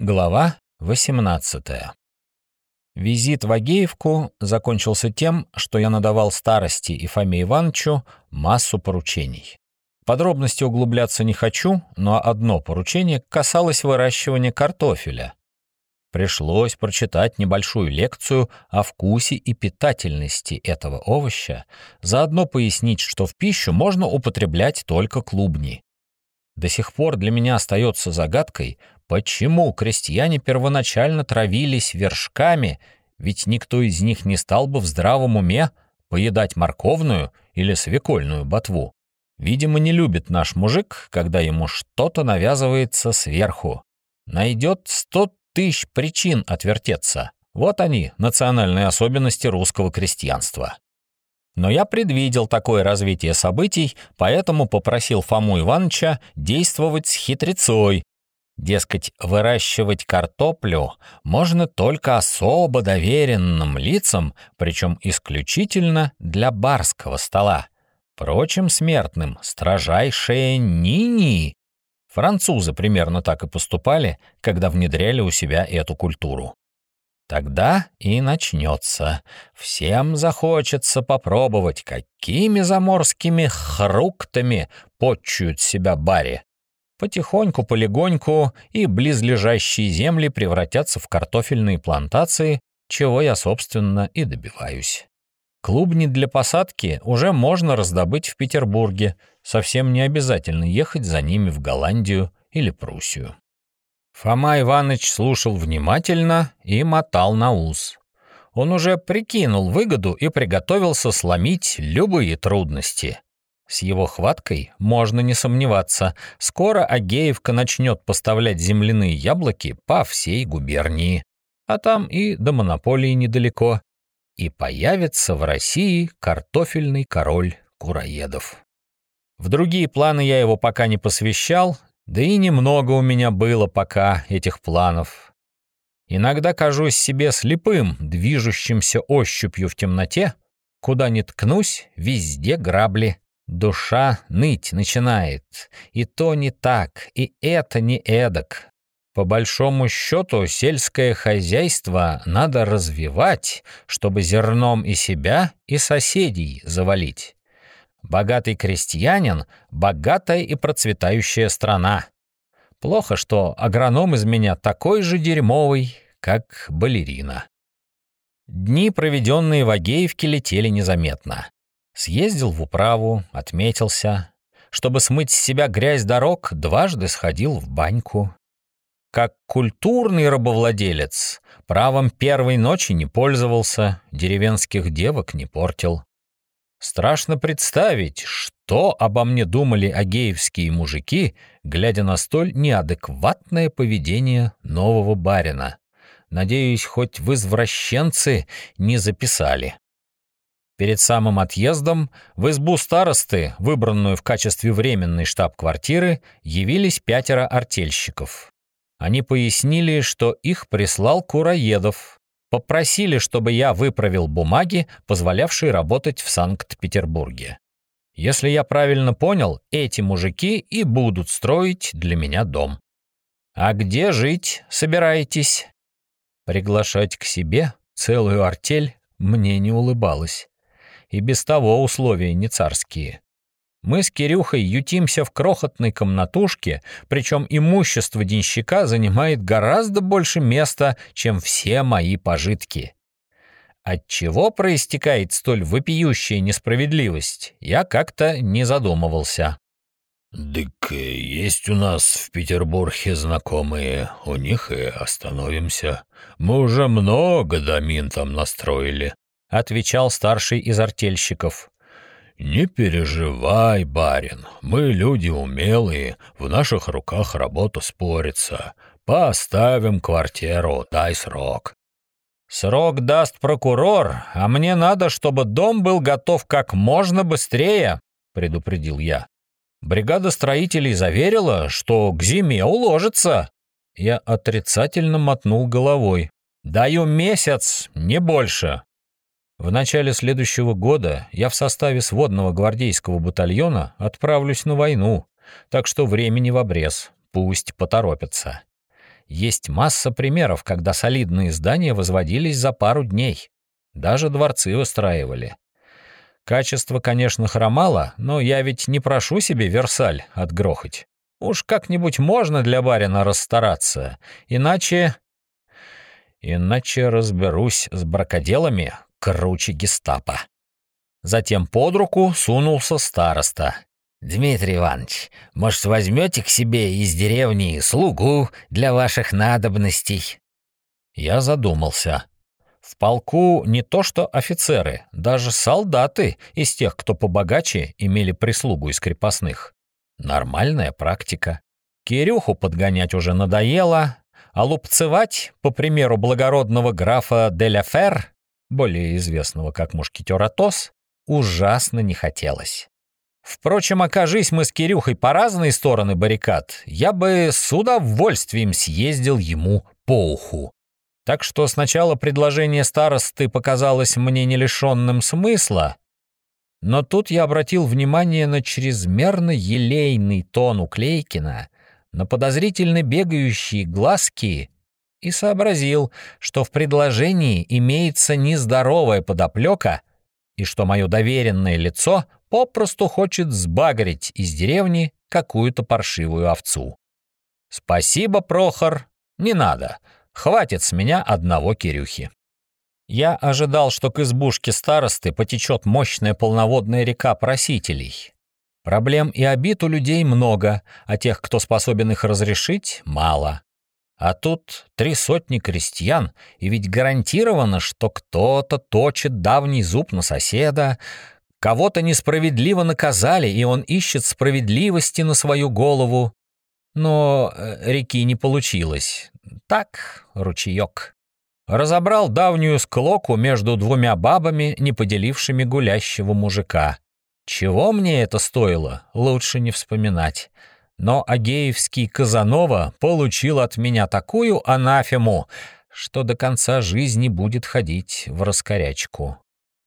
Глава 18. Визит в Агеевку закончился тем, что я надавал старости и Фоме Ивановичу массу поручений. Подробности углубляться не хочу, но одно поручение касалось выращивания картофеля. Пришлось прочитать небольшую лекцию о вкусе и питательности этого овоща, заодно пояснить, что в пищу можно употреблять только клубни. До сих пор для меня остается загадкой, почему крестьяне первоначально травились вершками, ведь никто из них не стал бы в здравом уме поедать морковную или свекольную ботву. Видимо, не любит наш мужик, когда ему что-то навязывается сверху. Найдет сто тысяч причин отвертеться. Вот они, национальные особенности русского крестьянства. Но я предвидел такое развитие событий, поэтому попросил Фому Ивановича действовать с хитрецой. Дескать, выращивать картоплю можно только особо доверенным лицам, причем исключительно для барского стола. Прочим смертным строжайшее ни-ни. Французы примерно так и поступали, когда внедряли у себя эту культуру. Тогда и начнется. Всем захочется попробовать, какими заморскими хруктами почуют себя бари. Потихоньку, полегоньку и близлежащие земли превратятся в картофельные плантации, чего я, собственно, и добиваюсь. Клубни для посадки уже можно раздобыть в Петербурге, совсем не обязательно ехать за ними в Голландию или Пруссию. Фома Иванович слушал внимательно и мотал на ус. Он уже прикинул выгоду и приготовился сломить любые трудности. С его хваткой можно не сомневаться. Скоро Агеевка начнет поставлять земляные яблоки по всей губернии. А там и до монополии недалеко. И появится в России картофельный король Кураедов. В другие планы я его пока не посвящал, да и немного у меня было пока этих планов. Иногда кажусь себе слепым, движущимся ощупью в темноте. Куда ни ткнусь, везде грабли. Душа ныть начинает. И то не так, и это не эдак. По большому счету, сельское хозяйство надо развивать, чтобы зерном и себя, и соседей завалить. Богатый крестьянин — богатая и процветающая страна. Плохо, что агроном из меня такой же дерьмовый, как балерина. Дни, проведенные в Агеевке, летели незаметно. Съездил в управу, отметился. Чтобы смыть с себя грязь дорог, дважды сходил в баньку. Как культурный рабовладелец, правом первой ночи не пользовался, деревенских девок не портил. Страшно представить, что обо мне думали агеевские мужики, глядя на столь неадекватное поведение нового барина. Надеюсь, хоть в извращенцы не записали. Перед самым отъездом в избу старосты, выбранную в качестве временной штаб-квартиры, явились пятеро артельщиков. Они пояснили, что их прислал Кураедов, Попросили, чтобы я выправил бумаги, позволявшие работать в Санкт-Петербурге. Если я правильно понял, эти мужики и будут строить для меня дом. А где жить собираетесь? Приглашать к себе целую артель мне не улыбалось. И без того условия не царские. Мы с Кирюхой ютимся в крохотной комнатушке, причем имущество денщика занимает гораздо больше места, чем все мои пожитки. От чего проистекает столь вопиющая несправедливость, я как-то не задумывался. «Дык есть у нас в Петербурге знакомые, у них и остановимся. Мы уже много домин там настроили», — отвечал старший из артельщиков. «Не переживай, барин, мы люди умелые, в наших руках работа спорится. Поставим квартиру, дай срок». «Срок даст прокурор, а мне надо, чтобы дом был готов как можно быстрее», — предупредил я. Бригада строителей заверила, что к зиме уложится. Я отрицательно мотнул головой. «Даю месяц, не больше». В начале следующего года я в составе сводного гвардейского батальона отправлюсь на войну, так что времени в обрез, пусть поторопятся. есть масса примеров, когда солидные здания возводились за пару дней. Даже дворцы устраивали. Качество, конечно, хромало, но я ведь не прошу себе Версаль отгрохать. Уж как-нибудь можно для барина расстараться, иначе... Иначе разберусь с бракоделами круче гестапо. Затем под руку сунулся староста. «Дмитрий Иванович, может, возьмете к себе из деревни слугу для ваших надобностей?» Я задумался. В полку не то что офицеры, даже солдаты из тех, кто побогаче, имели прислугу из крепостных. Нормальная практика. Кирюху подгонять уже надоело, а лупцевать, по примеру благородного графа Деляфер, более известного как мушкетер Атос, ужасно не хотелось. Впрочем, окажись мы с Кирюхой по разные стороны баррикад, я бы с удовольствием съездил ему по уху. Так что сначала предложение старосты показалось мне не лишенным смысла, но тут я обратил внимание на чрезмерно елейный тон Уклейкина, на подозрительно бегающие глазки и сообразил, что в предложении имеется нездоровая подоплека и что мое доверенное лицо попросту хочет сбагрить из деревни какую-то паршивую овцу. «Спасибо, Прохор, не надо. Хватит с меня одного Кирюхи. Я ожидал, что к избушке старосты потечет мощная полноводная река просителей. Проблем и обид у людей много, а тех, кто способен их разрешить, мало. А тут три сотни крестьян, и ведь гарантировано, что кто-то точит давний зуб на соседа, кого-то несправедливо наказали, и он ищет справедливости на свою голову. Но э, реки не получилось. Так, ручеек. Разобрал давнюю склоку между двумя бабами, не поделившими гулящего мужика. Чего мне это стоило, лучше не вспоминать. Но Агеевский Казанова получил от меня такую анафему, что до конца жизни будет ходить в раскорячку.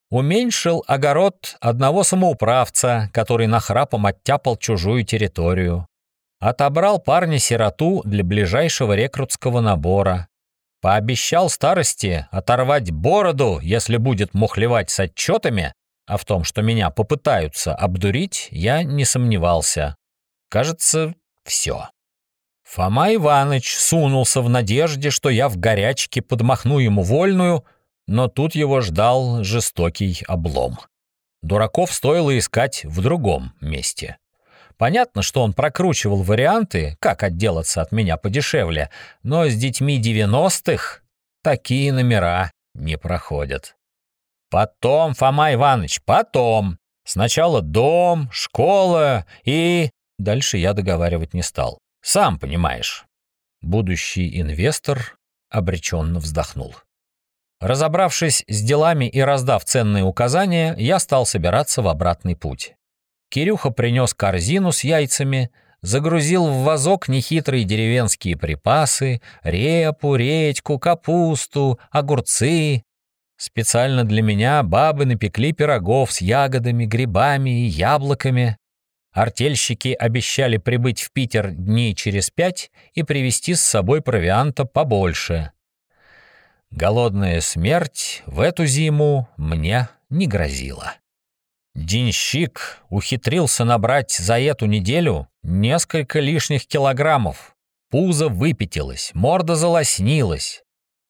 Уменьшил огород одного самоуправца, который нахрапом оттяпал чужую территорию. Отобрал парня-сироту для ближайшего рекрутского набора. Пообещал старости оторвать бороду, если будет мухлевать с отчетами, а в том, что меня попытаются обдурить, я не сомневался. Кажется, все. Фома Иванович сунулся в надежде, что я в горячке подмахну ему вольную, но тут его ждал жестокий облом. Дураков стоило искать в другом месте. Понятно, что он прокручивал варианты, как отделаться от меня подешевле, но с детьми девяностых такие номера не проходят. Потом, Фома Иванович, потом. Сначала дом, школа и... Дальше я договаривать не стал. Сам понимаешь. Будущий инвестор обреченно вздохнул. Разобравшись с делами и раздав ценные указания, я стал собираться в обратный путь. Кирюха принес корзину с яйцами, загрузил в вазок нехитрые деревенские припасы, репу, редьку, капусту, огурцы. Специально для меня бабы напекли пирогов с ягодами, грибами и яблоками. Артельщики обещали прибыть в Питер дней через пять и привезти с собой провианта побольше. Голодная смерть в эту зиму мне не грозила. Денщик ухитрился набрать за эту неделю несколько лишних килограммов. Пузо выпятилось, морда залоснилась.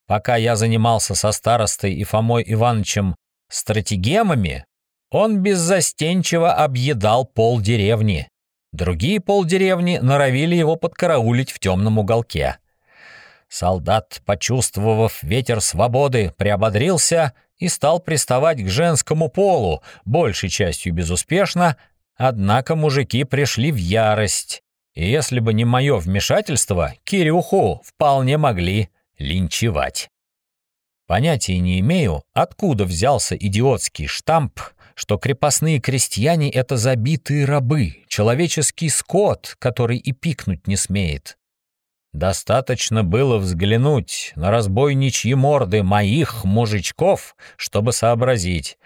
Пока я занимался со старостой и Фомой Ивановичем стратегемами, он беззастенчиво объедал полдеревни. Другие полдеревни норовили его подкараулить в темном уголке. Солдат, почувствовав ветер свободы, приободрился и стал приставать к женскому полу, большей частью безуспешно, однако мужики пришли в ярость. И если бы не мое вмешательство, Кирюху вполне могли линчевать. Понятия не имею, откуда взялся идиотский штамп, что крепостные крестьяне — это забитые рабы, человеческий скот, который и пикнуть не смеет. Достаточно было взглянуть на разбойничьи морды моих мужичков, чтобы сообразить.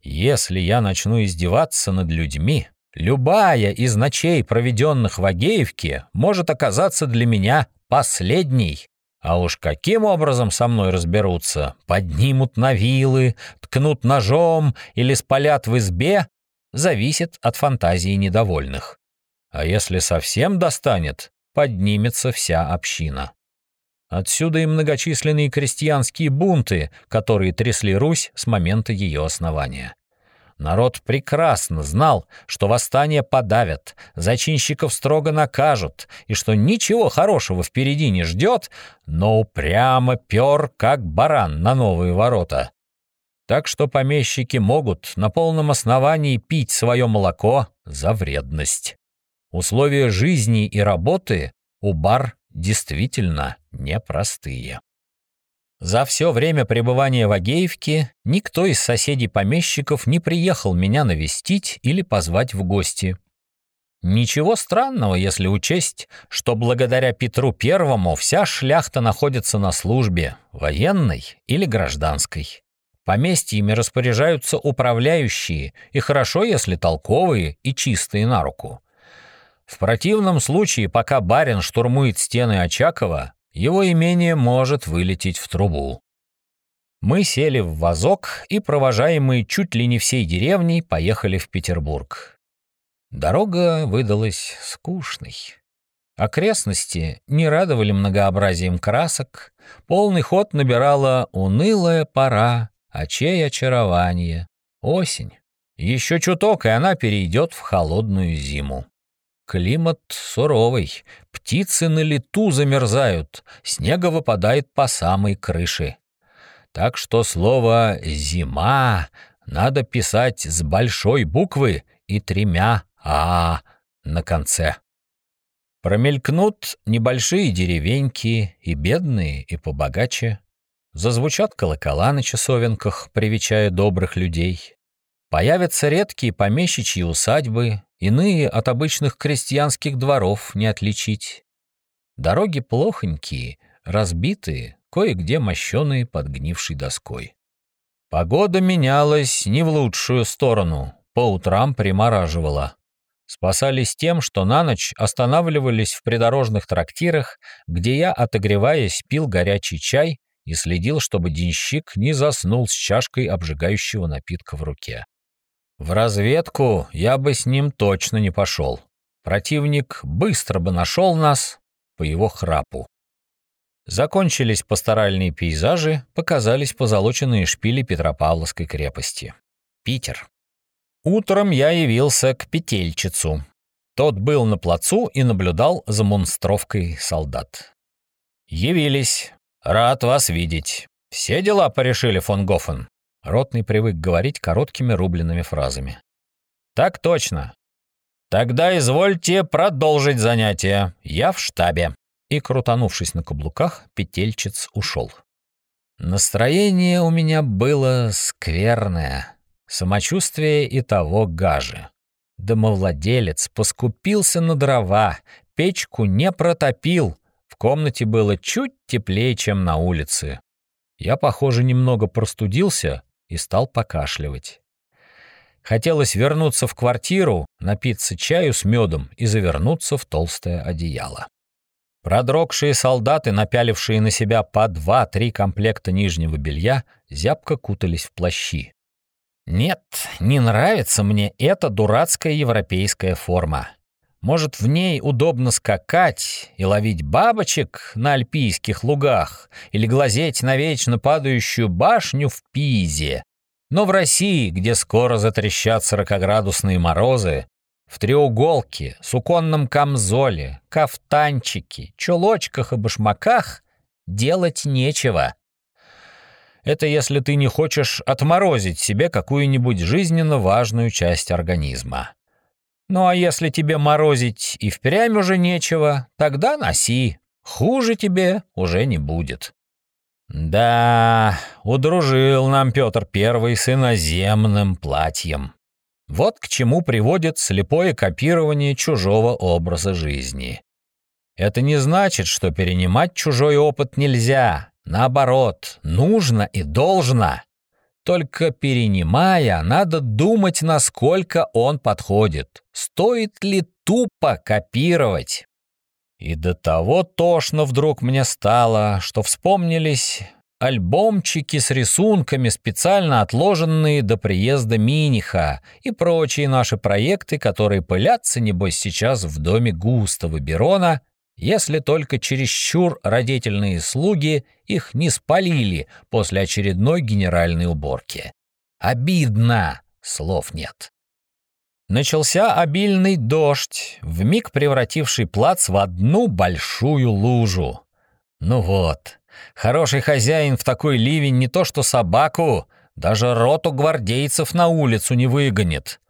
Если я начну издеваться над людьми, любая из ночей, проведенных в Агеевке, может оказаться для меня последней. А уж каким образом со мной разберутся? Поднимут на вилы, ткнут ножом или спалят в избе? Зависит от фантазии недовольных. А если совсем достанет, поднимется вся община. Отсюда и многочисленные крестьянские бунты, которые трясли Русь с момента ее основания. Народ прекрасно знал, что восстание подавят, зачинщиков строго накажут, и что ничего хорошего впереди не ждет, но упрямо пер, как баран на новые ворота. Так что помещики могут на полном основании пить свое молоко за вредность. Условия жизни и работы у бар действительно непростые. За все время пребывания в Агеевке никто из соседей-помещиков не приехал меня навестить или позвать в гости. Ничего странного, если учесть, что благодаря Петру Первому вся шляхта находится на службе, военной или гражданской. Поместьями распоряжаются управляющие, и хорошо, если толковые и чистые на руку. В противном случае, пока барин штурмует стены Очакова, его имение может вылететь в трубу. Мы сели в вазок и, провожаемые чуть ли не всей деревней, поехали в Петербург. Дорога выдалась скучной. Окрестности не радовали многообразием красок, полный ход набирала унылая пора, очей очарование, осень. Еще чуток, и она перейдет в холодную зиму. Климат суровый, птицы на лету замерзают, снега выпадает по самой крыше. Так что слово «зима» надо писать с большой буквы и тремя «а» на конце. Промелькнут небольшие деревеньки, и бедные, и побогаче. Зазвучат колокола на часовенках, привечая добрых людей. Появятся редкие помещичьи усадьбы, Иные от обычных крестьянских дворов не отличить. Дороги плохонькие, разбитые, кое-где мощеные подгнившей доской. Погода менялась не в лучшую сторону, по утрам примораживала. Спасались тем, что на ночь останавливались в придорожных трактирах, где я, отогреваясь, пил горячий чай и следил, чтобы денщик не заснул с чашкой обжигающего напитка в руке. В разведку я бы с ним точно не пошел. Противник быстро бы нашел нас по его храпу. Закончились пасторальные пейзажи, показались позолоченные шпили Петропавловской крепости. Питер. Утром я явился к Петельчицу. Тот был на плацу и наблюдал за монстровкой солдат. «Явились. Рад вас видеть. Все дела порешили, фон Гофен?» Ротный привык говорить короткими рубленными фразами. «Так точно. Тогда извольте продолжить занятие. Я в штабе». И, крутанувшись на каблуках, петельчиц ушел. Настроение у меня было скверное, самочувствие и того гаже. Домовладелец поскупился на дрова, печку не протопил, в комнате было чуть теплее, чем на улице. Я, похоже, немного простудился и стал покашливать. Хотелось вернуться в квартиру, напиться чаю с медом и завернуться в толстое одеяло. Продрогшие солдаты, напялившие на себя по два-три комплекта нижнего белья, зябко кутались в плащи. Нет, не нравится мне эта дурацкая европейская форма. Может, в ней удобно скакать и ловить бабочек на альпийских лугах или глазеть на вечно падающую башню в Пизе. Но в России, где скоро затрещат сорокоградусные морозы, в треуголке, суконном камзоле, кафтанчике, чулочках и башмаках делать нечего. Это если ты не хочешь отморозить себе какую-нибудь жизненно важную часть организма. Ну а если тебе морозить и впрямь уже нечего, тогда носи. Хуже тебе уже не будет. Да, удружил нам Петр Первый с иноземным платьем. Вот к чему приводит слепое копирование чужого образа жизни. Это не значит, что перенимать чужой опыт нельзя. Наоборот, нужно и должно. Только перенимая, надо думать, насколько он подходит. Стоит ли тупо копировать? И до того тошно вдруг мне стало, что вспомнились альбомчики с рисунками, специально отложенные до приезда Миниха и прочие наши проекты, которые пылятся, небось, сейчас в доме Густава Берона, если только чересчур родительные слуги их не спалили после очередной генеральной уборки. Обидно, слов нет. Начался обильный дождь, вмиг превративший плац в одну большую лужу. Ну вот, хороший хозяин в такой ливень не то что собаку, даже роту гвардейцев на улицу не выгонит.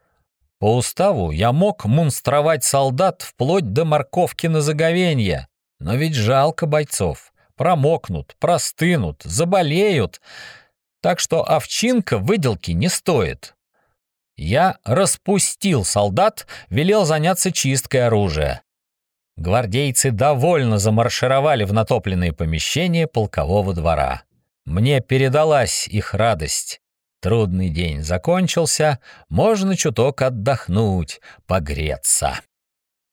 По уставу я мог мунстровать солдат вплоть до морковки на заговенье, но ведь жалко бойцов. Промокнут, простынут, заболеют. Так что овчинка выделки не стоит. Я распустил солдат, велел заняться чисткой оружия. Гвардейцы довольно замаршировали в натопленные помещения полкового двора. Мне передалась их радость. Трудный день закончился, можно чуток отдохнуть, погреться.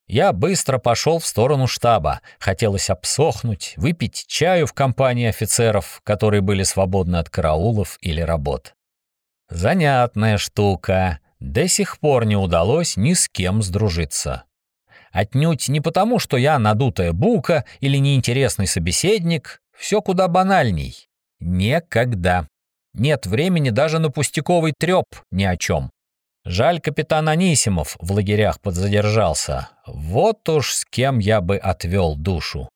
Я быстро пошел в сторону штаба. Хотелось обсохнуть, выпить чаю в компании офицеров, которые были свободны от караулов или работ. Занятная штука. До сих пор не удалось ни с кем сдружиться. Отнюдь не потому, что я надутая бука или неинтересный собеседник. Все куда банальней. Никогда. Нет времени даже на пустяковый треп ни о чем. Жаль, капитан Анисимов в лагерях подзадержался. Вот уж с кем я бы отвел душу.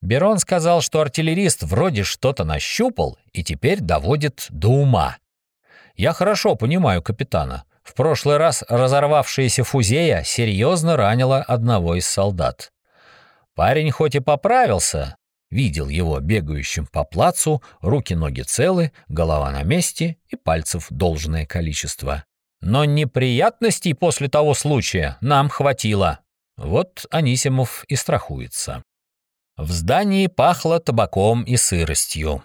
Берон сказал, что артиллерист вроде что-то нащупал и теперь доводит до ума. Я хорошо понимаю капитана. В прошлый раз разорвавшаяся фузея серьезно ранила одного из солдат. Парень хоть и поправился, видел его бегающим по плацу, руки-ноги целы, голова на месте и пальцев должное количество. Но неприятностей после того случая нам хватило. Вот Анисимов и страхуется. В здании пахло табаком и сыростью.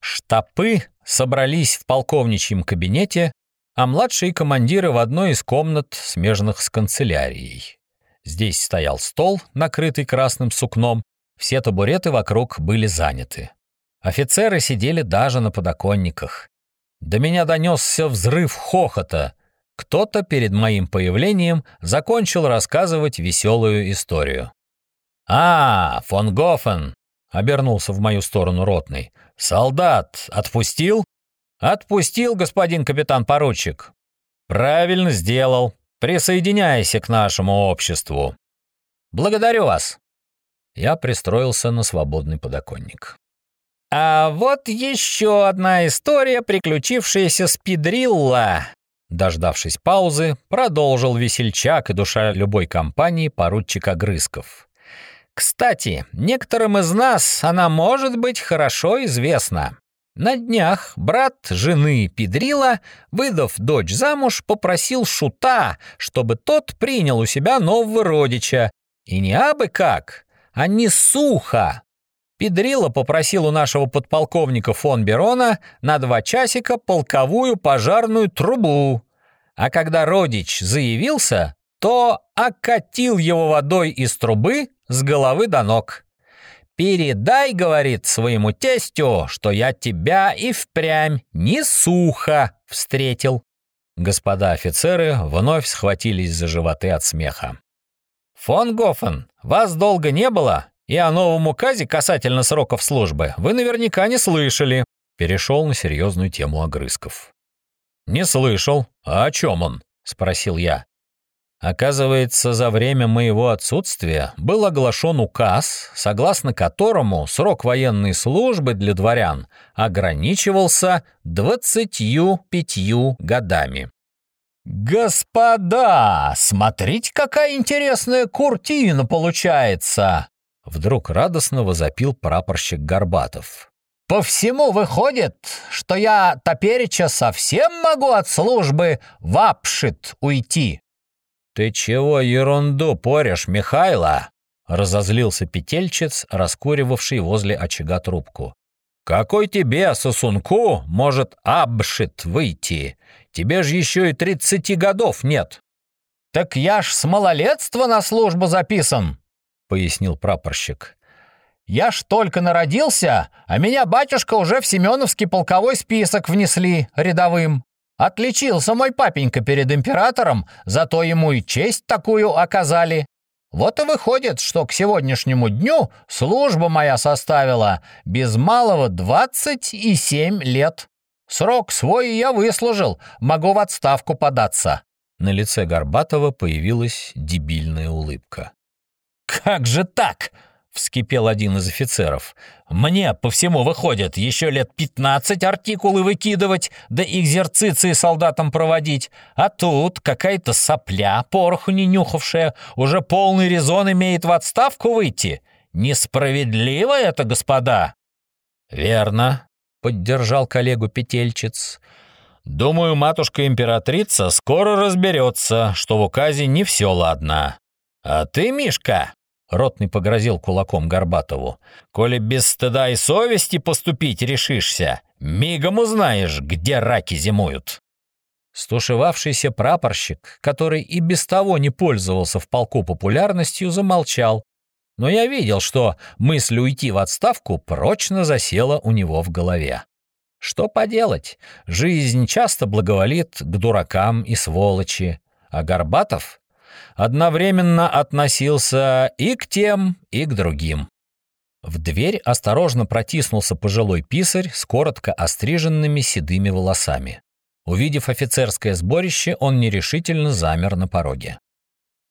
Штапы собрались в полковничьем кабинете, а младшие командиры в одной из комнат, смежных с канцелярией. Здесь стоял стол, накрытый красным сукном, все табуреты вокруг были заняты. Офицеры сидели даже на подоконниках. До меня донесся взрыв хохота. Кто-то перед моим появлением закончил рассказывать веселую историю. «А, фон Гофен!» — обернулся в мою сторону ротный. «Солдат отпустил?» «Отпустил, господин капитан-поручик». «Правильно сделал. Присоединяйся к нашему обществу». «Благодарю вас». Я пристроился на свободный подоконник. «А вот еще одна история, приключившаяся с Педрилла». Дождавшись паузы, продолжил весельчак и душа любой компании поручик Огрызков. Кстати, некоторым из нас она может быть хорошо известна. На днях брат жены Педрила, выдав дочь замуж, попросил Шута, чтобы тот принял у себя нового родича. И не абы как, а не сухо. Педрила попросил у нашего подполковника фон Берона на два часика полковую пожарную трубу. А когда родич заявился, то окатил его водой из трубы с головы до ног. «Передай, — говорит, — своему тестю, что я тебя и впрямь не сухо встретил». Господа офицеры вновь схватились за животы от смеха. «Фон Гофен, вас долго не было, и о новом указе касательно сроков службы вы наверняка не слышали», перешел на серьезную тему огрызков. «Не слышал. А о чем он?» — спросил я. Оказывается, за время моего отсутствия был оглашен указ, согласно которому срок военной службы для дворян ограничивался 25 годами. «Господа, смотрите, какая интересная куртина получается!» Вдруг радостно возопил прапорщик Горбатов. «По всему выходит, что я топереча совсем могу от службы в апшит уйти». «Ты чего ерунду порешь, Михайло?» — разозлился петельчец, раскуривавший возле очага трубку. «Какой тебе, сосунку, может абшит выйти? Тебе же еще и тридцати годов нет». «Так я ж с малолетства на службу записан». пояснил прапорщик. «Я ж только народился, а меня батюшка уже в Семеновский полковой список внесли рядовым. Отличился мой папенька перед императором, зато ему и честь такую оказали. Вот и выходит, что к сегодняшнему дню служба моя составила без малого двадцать и семь лет. Срок свой я выслужил, могу в отставку податься». На лице Горбатова появилась дебильная улыбка. «Как же так?» — вскипел один из офицеров. «Мне по всему выходит еще лет пятнадцать артикулы выкидывать, да экзерциции солдатам проводить, а тут какая-то сопля, пороху не нюхавшая, уже полный резон имеет в отставку выйти. Несправедливо это, господа!» «Верно», — поддержал коллегу Петельчиц. «Думаю, матушка-императрица скоро разберется, что в указе не все ладно. А ты, Мишка, Ротный погрозил кулаком Горбатову. «Коли без стыда и совести поступить решишься, мигом узнаешь, где раки зимуют». Стушевавшийся прапорщик, который и без того не пользовался в полку популярностью, замолчал. Но я видел, что мысль уйти в отставку прочно засела у него в голове. Что поделать, жизнь часто благоволит к дуракам и сволочи, а Горбатов одновременно относился и к тем, и к другим. В дверь осторожно протиснулся пожилой писарь с коротко остриженными седыми волосами. Увидев офицерское сборище, он нерешительно замер на пороге.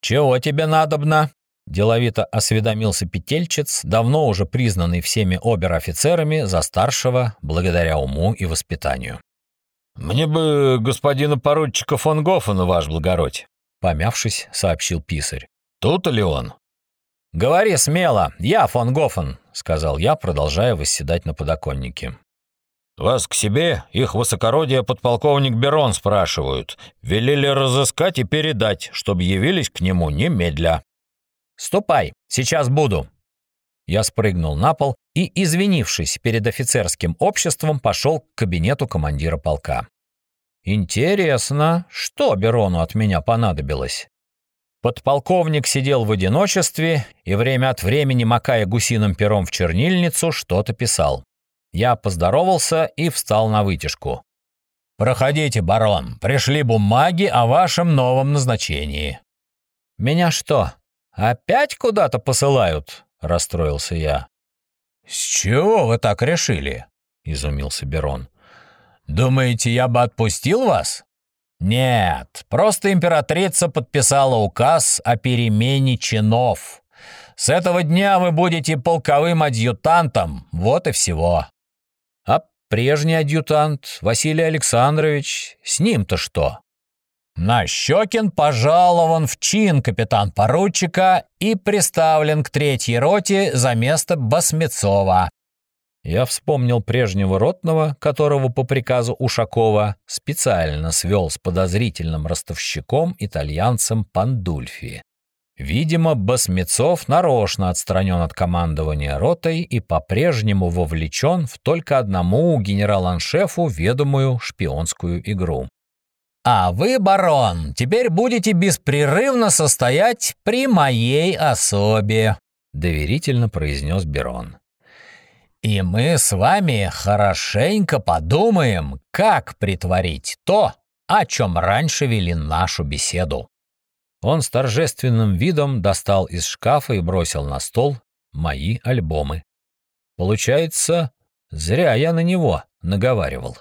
«Чего тебе надобно?» — деловито осведомился петельчец, давно уже признанный всеми обер-офицерами за старшего благодаря уму и воспитанию. «Мне бы господина поручика фон Гофена, ваш благородь», Помявшись, сообщил писарь. «Тут ли он?» «Говори смело, я фон Гофен», — сказал я, продолжая восседать на подоконнике. «Вас к себе, их высокородие подполковник Берон спрашивают. Велели разыскать и передать, чтобы явились к нему немедля». «Ступай, сейчас буду». Я спрыгнул на пол и, извинившись перед офицерским обществом, пошел к кабинету командира полка. Интересно, что Берону от меня понадобилось? Подполковник сидел в одиночестве и время от времени, макая гусиным пером в чернильницу, что-то писал. Я поздоровался и встал на вытяжку. «Проходите, барон, пришли бумаги о вашем новом назначении». «Меня что, опять куда-то посылают?» — расстроился я. «С чего вы так решили?» — изумился Берон. Думаете, я бы отпустил вас? Нет, просто императрица подписала указ о перемене чинов. С этого дня вы будете полковым адъютантом, вот и всего. А прежний адъютант, Василий Александрович, с ним-то что? Нащекин пожалован в чин капитан поручика и приставлен к третьей роте за место Басмецова. Я вспомнил прежнего ротного, которого по приказу Ушакова специально свел с подозрительным ростовщиком-итальянцем Пандульфи. Видимо, Басмецов нарочно отстранен от командования ротой и по-прежнему вовлечен в только одному генерал-аншефу ведомую шпионскую игру. «А вы, барон, теперь будете беспрерывно состоять при моей особе», — доверительно произнес Берон. И мы с вами хорошенько подумаем, как притворить то, о чем раньше вели нашу беседу». Он с торжественным видом достал из шкафа и бросил на стол мои альбомы. Получается, зря я на него наговаривал.